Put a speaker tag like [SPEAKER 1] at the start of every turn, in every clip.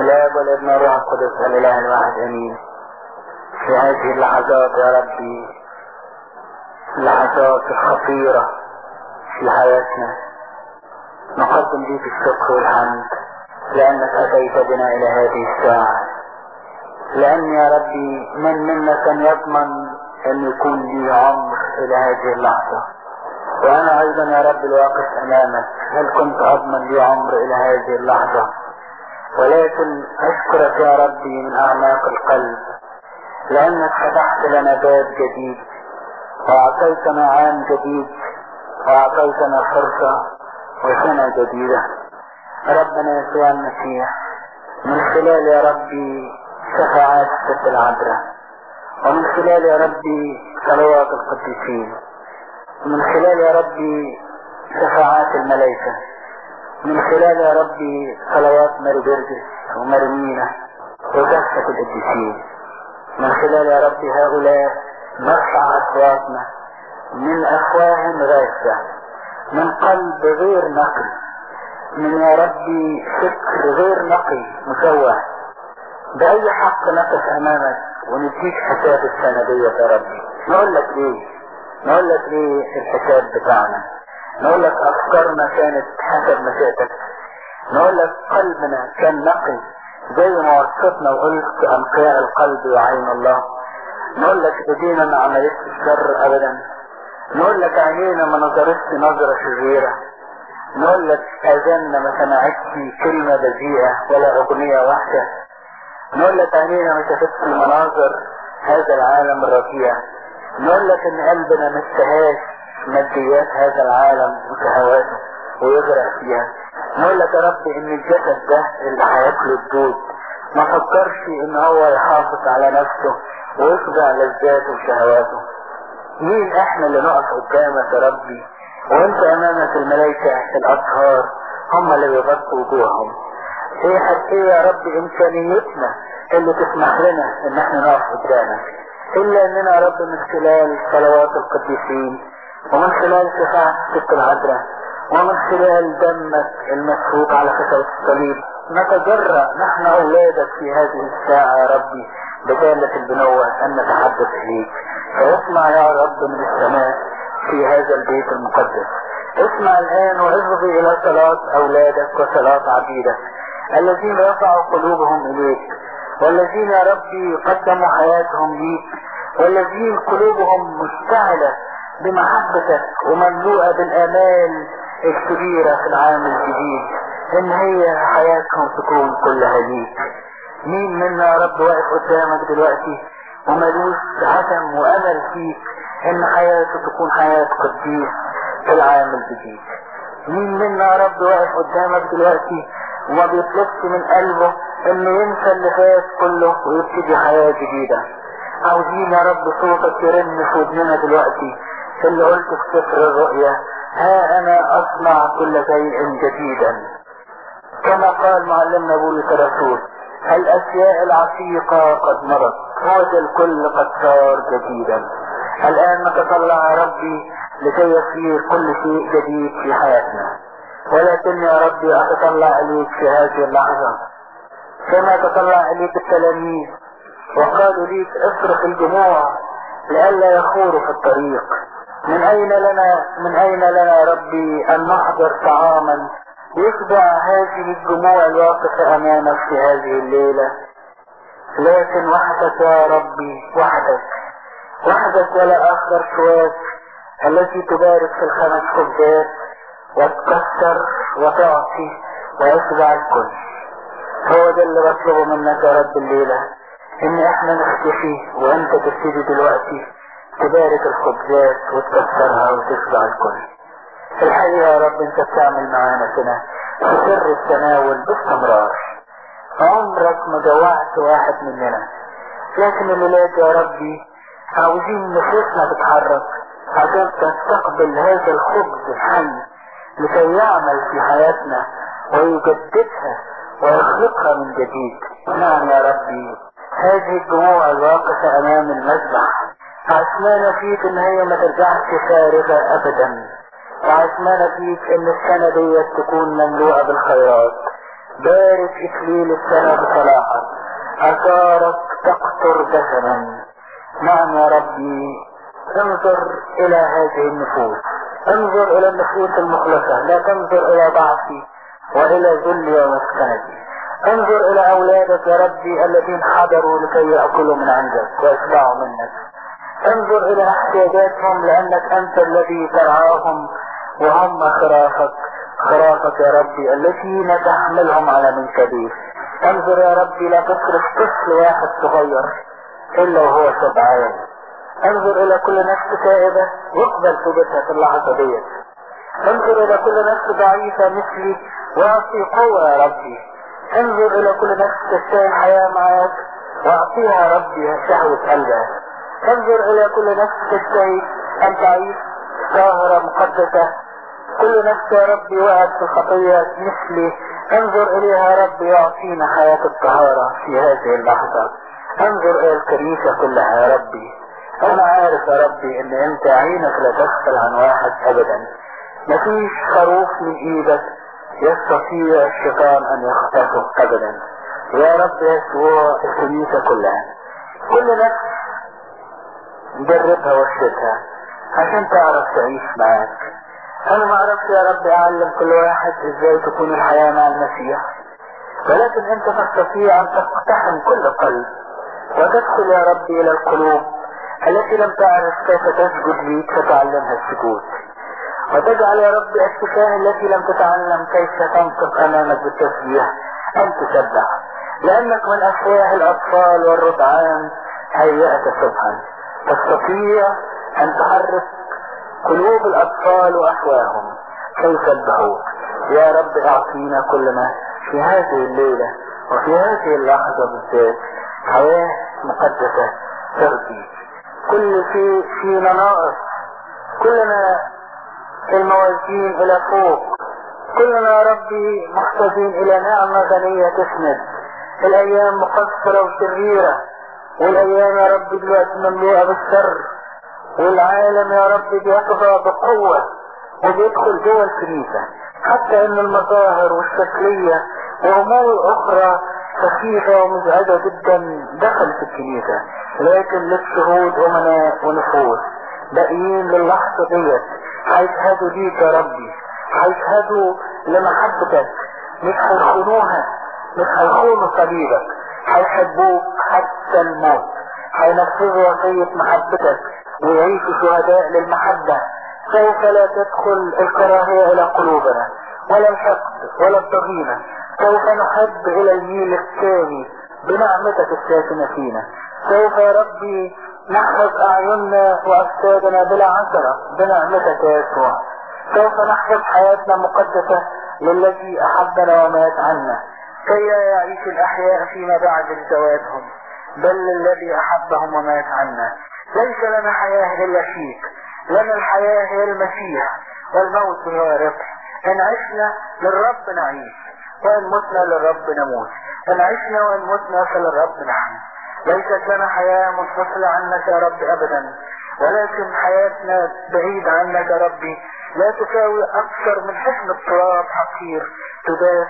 [SPEAKER 1] الله والابن والروح القدس الاله الواحد امين في هذه اللحظات يا ربي. اللحظات الخطيرة في حياتنا. نقدم ليك الشكر والحمد. لأنك أتيت بنا إلى هذه الساعة. لأن يا ربي من منا كان يضمن أن يكون لي عمر إلى هذه اللحظة. وأنا أيضا يا رب الواقف أمامك. هل كنت أضمن لي عمر إلى هذه اللحظة؟ ولكن أشكرك يا ربي من أعماق القلب لأنك فتحت لنا باب جديد وأعطيتنا عام جديد وأعطيتنا فرصة وسنة جديدة. ربنا يسوع المسيح من خلال يا ربي شفاعات ست العذراء ومن خلال يا ربي صلوات القديسين ومن خلال يا ربي شفاعات الملائكة. من خلال يا ربي صلوات ماري جرجس وماري مينا وكافة القديسين من خلال يا ربي هؤلاء نرفع أصواتنا من أفواه غاثة من قلب غير نقي من يا ربي فكر غير نقي مشوه بأي حق نقف أمامك ونديك حساب السنة ديت يا ربي؟ نقول لك ليه نقول لك ليه الحساب بتاعنا؟ نقول لك أفكارنا كانت حسب مشيئتك نقول لك قلبنا كان نقي زي ما وصفتنا وقلت أنقياء القلب وعين الله. نقول لك إيدينا ما عملتش الشر ابدا. نقول لك عينينا ما نظرتش نظرة شريرة. نقول لك أذاننا ما سمعتش كلمة بذيئة ولا أغنية واحدة. نقول لك عينينا ما شافتش مناظر هذا العالم الرفيع. نقول لك إن قلبنا ما اشتهاش ماديات هذا العالم وشهواته ويغرق فيها نقول لك يا رب إن الجسد ده اللي هياكله الدود ما فكرش إن هو يحافظ على نفسه ويخضع لذاته وشهواته. مين إحنا اللي نقف قدامك يا ربي وأنت أمامك الملائكة الاطهار هم اللي بيغطوا وجوههم. إيه حتى يا رب إمكانيتنا اللي تسمح لنا إن إحنا نقف قدامك؟ إلا إننا يا رب من خلال صلوات القديسين ومن خلال شفاعة ست العذراء ومن خلال دمك المسفوك على خشبة الصليب نتجرأ نحن اولادك في هذه الساعة يا ربي بدالة البنوة أن نتحدث إليك. فاسمع يا رب من السماء في هذا البيت المقدس. اسمع الآن واصغي إلى صلاة أولادك وصلاة عبيدك. الذين رفعوا قلوبهم إليك والذين يا ربي قدموا حياتهم ليك والذين قلوبهم مشتعلة بمحبتك ومملوءة بالآمال الكبيرة في العام الجديد. إن هي حياتهم تكون كلها ليك مين منا يا رب واقف قدامك دلوقتي وملوش عدم وأمل فيك إن حياته تكون حياة قديس في العام الجديد؟ مين منا يا رب واقف قدامك دلوقتي وما بيطلبش من قلبه إنه ينسى اللي فات كله ويبتدي حياة جديدة؟ عاوزين يا رب صوتك يرن في ودننا دلوقتي. اللي قلت في سفر الرؤيا ها أنا أصنع كل شيء جديدا. كما قال معلمنا بولس الرسول الأشياء العتيقة قد مرت هذا الكل قد صار جديدا. الآن نتطلع يا ربي لكي يصير كل شيء جديد في حياتنا. ولكن يا ربي أتطلع إليك في هذه اللحظة. كما تطلع إليك التلاميذ وقالوا ليك اصرخ الجموع لئلا يخوروا في الطريق. من أين لنا من أين لنا ربي أن نحضر طعاما يتبع هذه الجموع الواقفة أمامك في هذه الليلة؟ لكن وحدك يا ربي وحدك. وحدك ولا آخر سواك التي تبارك في الخمس خبزات وتكسر وتعطي ويتبع الكل. هو ده اللي بطلبه منك يا رب الليلة. ان إحنا نختفي وأنت تبتدي دلوقتي. تبارك الخبزات وتكسرها وتتبع الكل. الحقيقة يا رب أنت بتعمل معانا كده. في سر التناول باستمرار. عمرك ما جوعت واحد مننا. لكن الولاد يا ربي عاوزين نفوسنا تتحرك عشان تستقبل هذا الخبز الحي لكي يعمل في حياتنا ويجددها ويخلقها من جديد. نعم يا ربي هذه الجموع الواقفة أمام المذبح. عشمانة فيك إن هي ما ترجعش فارغة ابدا. وعشمانة فيك إن السنة ديت تكون مملوءة بالخيرات. بارك إكليل السنة بصلاحك. أثارك تقطر دسما نعم يا ربي انظر إلى هذه النفوس. انظر إلى النفوس المخلصة. لا تنظر إلى ضعفي وإلى ذلي ومسكنتي. انظر إلى أولادك يا ربي الذين حضروا لكي يأكلوا من عندك ويشبعوا منك. انظر إلى احتياجاتهم لأنك أنت الذي ترعاهم وهم خرافك خرافك يا ربي التي تحملهم على منكبيك انظر يا ربي لا تصرف طفل واحد صغير إلا وهو شبعان انظر إلى كل نفس تائبة واقبل توبتها في اللحظة ديت انظر إلى كل نفس ضعيفة مثلي واعطي قوة يا ربي. انظر إلى كل نفس تشتهي الحياة معك واعطيها ربي شهوة قلبها انظر إلى كل نفس تشتهي أن تعيش طاهرة مقدسة. كل نفس يا ربي وقعت في الخطية مثلي. انظر إليها يا ربي يعطينا حياة الطهارة في هذه اللحظة. انظر إلى الكنيسة كلها يا ربي. أنا عارف يا ربي إن أنت عينك لا تغفل عن واحد أبدا. مفيش خروف من إيدك يستطيع الشيطان أن يخطفه أبدا. يا رب يسوع الكنيسة كلها. كل نفس جربها واشتدها عشان تعرف تعيش معاك. أنا ما أعرفش يا رب أعلم كل واحد إزاي تكون الحياة مع المسيح. ولكن أنت تستطيع أن تقتحم كل قلب. وتدخل يا ربي إلى القلوب التي لم تعرف كيف تسجد ليك فتعلمها السجود. وتجعل يا رب الشفاه التي لم تتعلم كيف تنطق أمامك بالتسبيح أن تسبح لأنك من أشياء الأطفال والرضعان هيأت سبحا تستطيع أن تحرك قلوب الأطفال وافواههم كيف يسبحوك يا رب أعطينا كل ما في هذه الليلة وفي هذه اللحظة بالذات حياة مقدسة ترضيك كل شيء فينا ناقص كلنا الموازين إلى فوق. كلنا يا ربي محتاجين إلى نعمة غنية تسند. الأيام مقصرة وشريرة والايام يا ربي دلوقتي مملوءة بالشر. والعالم يا رب بيطغى بقوة. وبيدخل جوه الكنيسة. حتى إن المظاهر والشكلية وأمور أخرى سخيفة ومزعجة جدا دخلت الكنيسة. لكن لك شهود أمناء ونفوس. باقيين للحظة ديت. هيشهدوا ليك يا ربي. هيشهدوا لمحبتك. مش هيخونوها. مش هيخونوا صليبك. هيحبوك. حتى الموت هينفذوا وصية محبتك ويعيشوا شهداء للمحبة. سوف لا تدخل الكراهية إلى قلوبنا ولا الحقد ولا الضغينة سوف نحب إلى الجيل الثاني بنعمتك الساكنة فينا. سوف يا ربي نحفظ أعيننا وأجسادنا بلا عثرة بنعمتك يا يسوع. سوف نحفظ حياتنا مقدسة للذي أحبنا ومات عنا كي يعيش الأحياء فيما بعد زواجهم بل للذي أحبهم ومات عنا ليس لنا حياة إلا فيك لنا الحياة هي المسيح والموت هو ربح إن عشنا للرب نعيش وإن متنا للرب نموت. إن عشنا وإن متنا فللرب نحن. ليست لنا حياة منفصلة عنك يا رب ابدا ولكن حياتنا بعيد عنك يا ربي لا تساوي أكثر من حجم التراب حقير تداس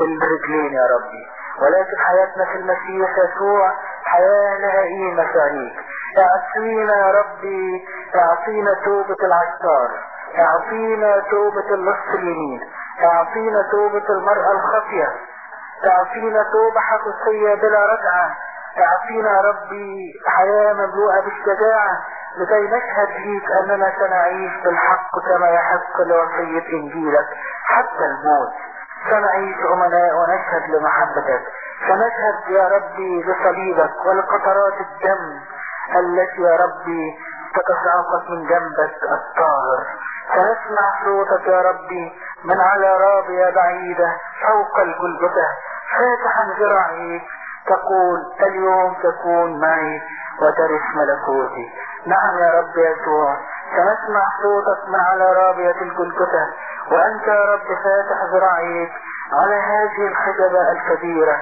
[SPEAKER 1] بالرجلين يا ربي ولكن حياتنا في المسيح يسوع قيمة في عينيك اعطينا يا ربي اعطينا توبة العشار اعطينا توبة اللص اليمين اعطينا توبة المرأة الخفية اعطينا توبة حقيقية بلا رجعة اعطينا ربي حياة مملوءة بالشجاعة لكي نشهد ليك أننا سنعيش بالحق كما يحق لوصية إنجيلك حتى الموت. سنعيش امناء ونشهد لمحبتك. سنشهد يا ربي لصليبك ولقطرات الدم التي يا ربي تتساقط من جنبك الطاهر. سنسمع صوتك يا ربي من على رابية بعيدة فوق الجلجثة فاتحا ذراعيك تقول اليوم تكون معي وترث ملكوتي. نعم يا رب يسوع. سنسمع صوتك من على رابية الجلجثة وأنت يا رب فاتح ذراعيك على هذه الخشبة الكبيرة.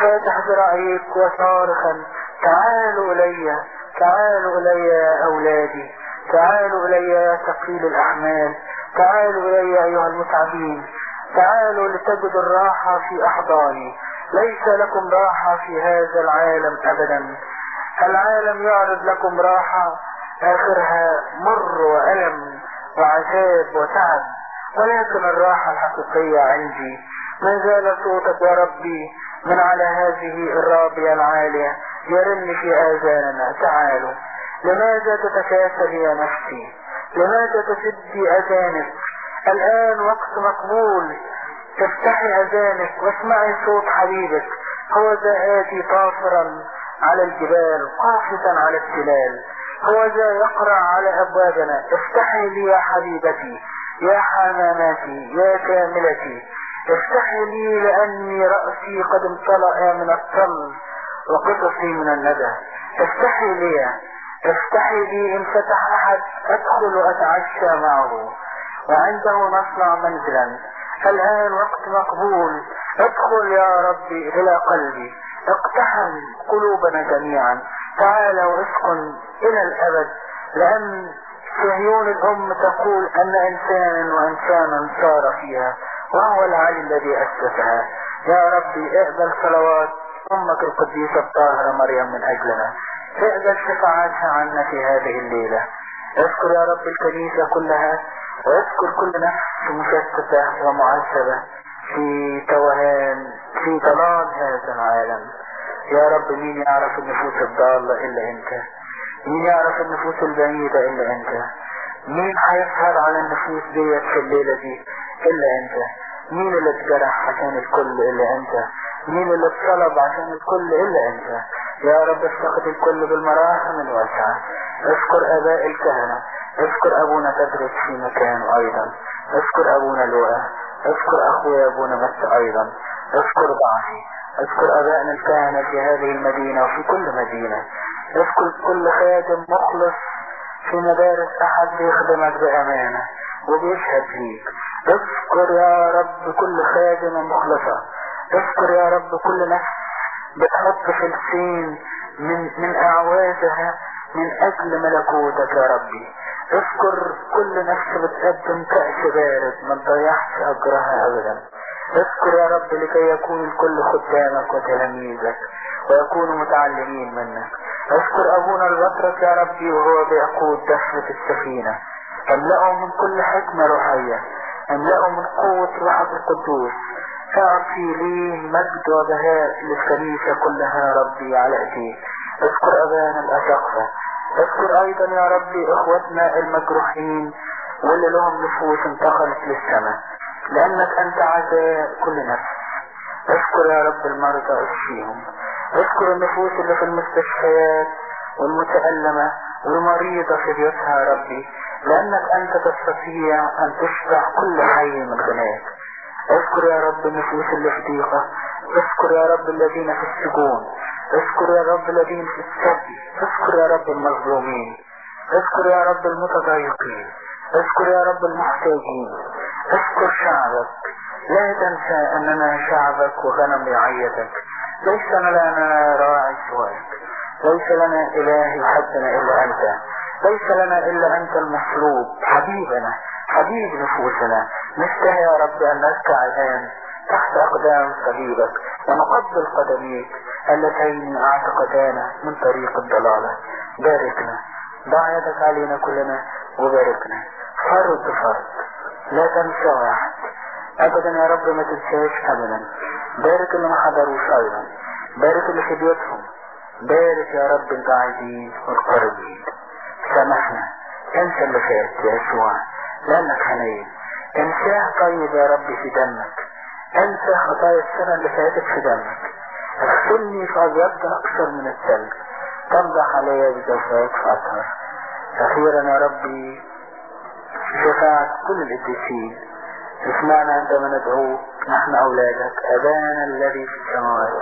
[SPEAKER 1] فاتح ذراعيك وصارخا. تعالوا إلي تعالوا إلي يا أولادي. تعالوا إلي يا ثقيل الأحمال تعالوا إلي أيها المتعبين. تعالوا لتجدوا الراحة في أحضاني. ليس لكم راحة في هذا العالم أبدا. العالم يعرض لكم راحة آخرها مر وألم وعذاب وتعب. ولكن الراحة الحقيقية عندي. ما زال صوتك يا ربي من على هذه الرابية العالية يرن في آذاننا. تعالوا. لماذا تتكاسل يا نفسي؟ لماذا تسدي أذانك؟ الآن وقت مقبول. تفتحي أذانك واسمعي صوت حبيبك. هو ذا آتي طافرا على الجبال قافزا على التلال هو ذا يقرع على أبوابنا. افتحي لي يا حبيبتي. يا حماماتي يا كاملتي افتحي لي لأني رأسي قد امتلأ من الطل وقصصي من الندى. افتحي لي افتحي لي إن فتح أحد أدخل وأتعشى معه. وعنده نصنع منزلا الآن وقت مقبول. ادخل يا ربي إلى قلبي. اقتحم قلوبنا جميعا. تعال واسكن إلى الأبد صهيون الام تقول أن انسانا وانسانا صار فيها وهو العلي الذي أسسها. يا ربي اقبل صلوات أمك القديسة الطاهرة مريم من أجلنا. اقبل شفاعتها عنا في هذه الليلة. اذكر يا رب الكنيسة كلها. واذكر كل نفس مشتتة ومعذبة في توهان في ضلال هذا العالم. يا رب مين يعرف النفوس الضالة إلا أنت؟ مين يعرف النفوس البعيدة إلا أنت. مين هيسهر على النفوس ديت في الليلة دي؟ إلا أنت. مين اللي اتجرح عشان الكل إلا أنت؟ مين اللي اتصلب عشان الكل إلا أنت؟ يا رب افتقد الكل بالمراحم الواسعة. اذكر آباء الكهنة. اذكر أبونا تدرس في مكانه أيضا. اذكر أبونا لؤى اذكر أخويا أبونا مس أيضا. اذكر ضعفي. اذكر آبائنا الكهنة في هذه المدينة وفي كل مدينة. اذكر كل خادم مخلص في مدارس أحد بيخدمك بامانة وبيشهد ليك اذكر يا رب كل خادمة مخلصة. اذكر يا رب كل نفس بتحط في السين من من أعوازها من أجل ملكوتك يا ربي. اذكر كل نفس بتقدم كأس بارد ما تضيعش أجرها ابدا. اذكر يا رب لكي يكون الكل خدامك وتلاميذك ويكونوا متعلمين منك. اذكر أبونا البطرس يا ربي وهو بيقود دفة السفينة. أملأه من كل حكمة روحية. أملأه من قوة روحك القدوس. تعطي لي مجد وبهاء للكنيسة كلها ربي على ايديك اذكر أبانا الأشقة. اذكر أيضا يا ربي إخوتنا المجروحين واللي لهم نفوس انتقلت للسماء. لأنك أنت عزاء كل نفس. اذكر يا رب المرضى أشفيهم. اذكر النفوس اللي في المستشفيات والمتألمة والمريضة في بيوتها يا ربي لأنك أنت تستطيع أن تشبع كل حي من غناك اذكر يا رب النفوس اللي في ضيقة اذكر يا رب الذين في السجون اذكر يا رب الذين في السبي اذكر يا رب المظلومين اذكر يا رب المتضايقين اذكر يا رب المحتاجين. اذكر شعبك لا تنسى أننا شعبك وغنم رعيتك. ليس لنا راعي سواك. ليس لنا اله يحبنا إلا أنت. ليس لنا إلا أنت المطلوب. حبيبنا حبيب نفوسنا. نشتهي يا رب أن نركع الآن تحت أقدام صليبك ونقبل قدميك. اللتين اعتقدانا من طريق الضلالة. باركنا. ضع يدك علينا كلنا وباركنا. فرد بفرد لا تنسى. واحد ابدا يا رب ما تنساش ابدا. بارك اللي ما حضروش أيضا بارك اللي في بيوتهم بارك يا رب البعيدين والقريبين سامحنا. انسى اللي فات يا يسوع. لانك حنين. انساه طيب يا رب في دمك. انسى خطايا السنة اللي فاتت في دمك. اغسلني فابيض أكثر من الثلج. تنضح علي بجفاك فاطهر أخيرا يا ربي شفاعة كل القديسين اسمعنا عندما ندعوك نحن أولادك أبانا الذي في السماوات.